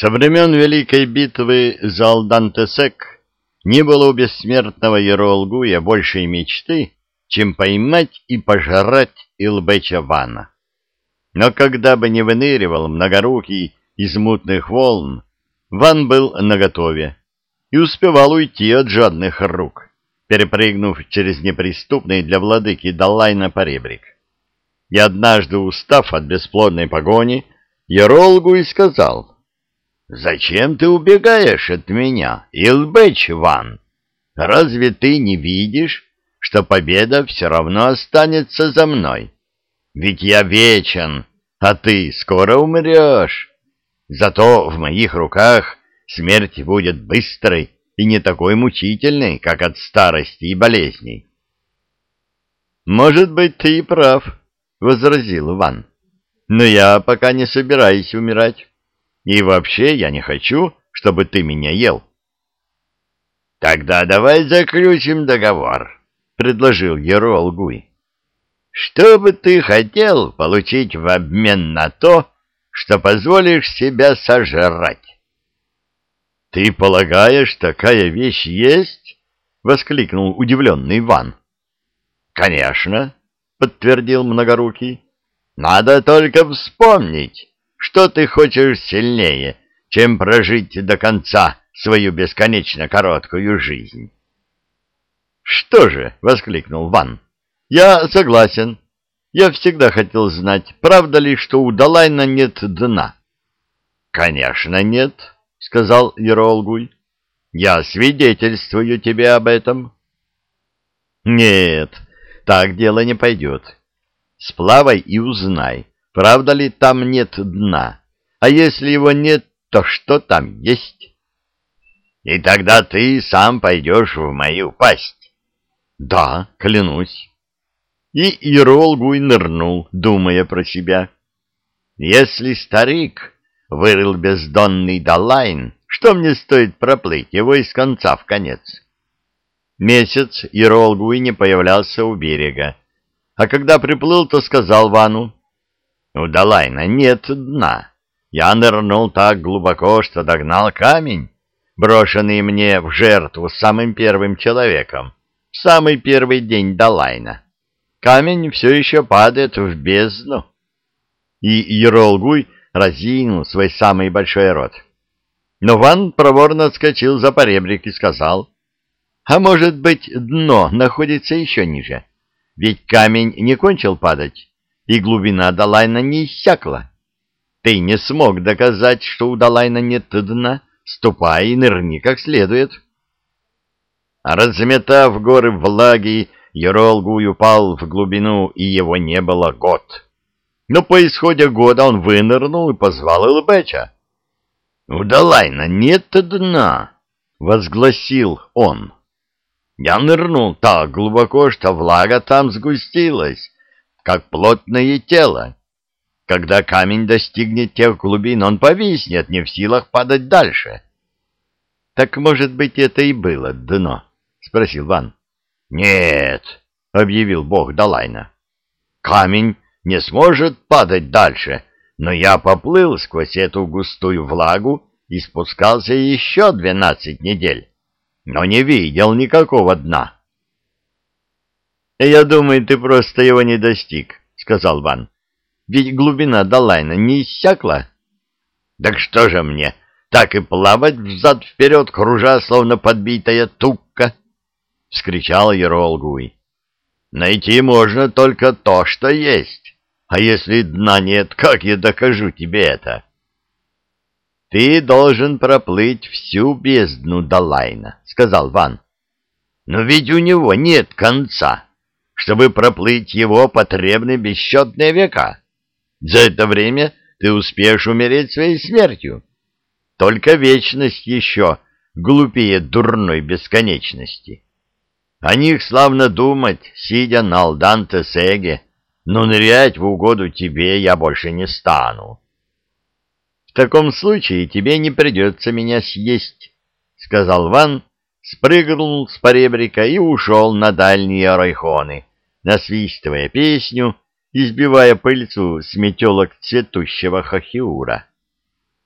Со времен Великой битвы за Алдантесек не было у бессмертного Еролгуя большей мечты, чем поймать и пожрать Илбеча Вана. Но когда бы не выныривал многорукий из мутных волн, Ван был наготове и успевал уйти от жадных рук, перепрыгнув через неприступный для владыки Даллайна поребрик. И однажды, устав от бесплодной погони, Еролгу сказал, «Зачем ты убегаешь от меня, Илбэч Ван? Разве ты не видишь, что победа все равно останется за мной? Ведь я вечен, а ты скоро умрешь. Зато в моих руках смерть будет быстрой и не такой мучительной, как от старости и болезней». «Может быть, ты и прав», — возразил Иван. «Но я пока не собираюсь умирать. И вообще я не хочу, чтобы ты меня ел». «Тогда давай заключим договор», — предложил Герол Гуй. «Что бы ты хотел получить в обмен на то, что позволишь себя сожрать?» «Ты полагаешь, такая вещь есть?» — воскликнул удивленный Иван. «Конечно», — подтвердил Многорукий. «Надо только вспомнить, что ты хочешь сильнее, чем прожить до конца свою бесконечно короткую жизнь. «Что же?» — воскликнул Ван. «Я согласен. Я всегда хотел знать, правда ли, что у Далайна нет дна?» «Конечно нет», — сказал Еролгуй. «Я свидетельствую тебе об этом». «Нет, так дело не пойдет. Сплавай и узнай, Правда ли там нет дна? А если его нет, то что там есть? И тогда ты сам пойдешь в мою пасть. Да, клянусь. И Иролгуй нырнул, думая про себя. Если старик вырыл бездонный Далайн, что мне стоит проплыть его из конца в конец? Месяц Иролгуй не появлялся у берега, а когда приплыл, то сказал Вану, у Далайна нет дна. Я нырнул так глубоко, что догнал камень, брошенный мне в жертву самым первым человеком, в самый первый день Далайна. Камень все еще падает в бездну. И Еролгуй разинул свой самый большой рот. Но Ван проворно отскочил за поребрик и сказал, «А может быть, дно находится еще ниже? Ведь камень не кончил падать, и глубина Далайна не иссякла. Ты не смог доказать, что у Далайна нет дна, ступай и нырни как следует. Разметав горы влаги, Еролгуй упал в глубину, и его не было год. Но по исходе года он вынырнул и позвал Илбеча. — У Далайна нет дна, — возгласил он. Я нырнул так глубоко, что влага там сгустилась, как плотное тело. Когда камень достигнет тех глубин, он повиснет, не в силах падать дальше. — Так, может быть, это и было дно? — спросил Ван. — Нет, — объявил бог Далайна. — Камень не сможет падать дальше, но я поплыл сквозь эту густую влагу и спускался еще двенадцать недель, но не видел никакого дна. «Я думаю, ты просто его не достиг», — сказал Ван. «Ведь глубина Далайна не иссякла». «Так что же мне, так и плавать взад-вперед, кружа, словно подбитая тукка?» — вскричал Еролгуй. «Найти можно только то, что есть, а если дна нет, как я докажу тебе это?» «Ты должен проплыть всю бездну Далайна», — сказал Ван. «Но ведь у него нет конца». Чтобы проплыть его, потребны бесчетные века. За это время ты успеешь умереть своей смертью. Только вечность еще глупее дурной бесконечности. О них славно думать, сидя на Алданте-Сеге, но нырять в угоду тебе я больше не стану. — В таком случае тебе не придется меня съесть, — сказал Ван, спрыгнул с поребрика и ушел на дальние райхоны насвистывая песню, избивая пыльцу с метелок цветущего хохиура.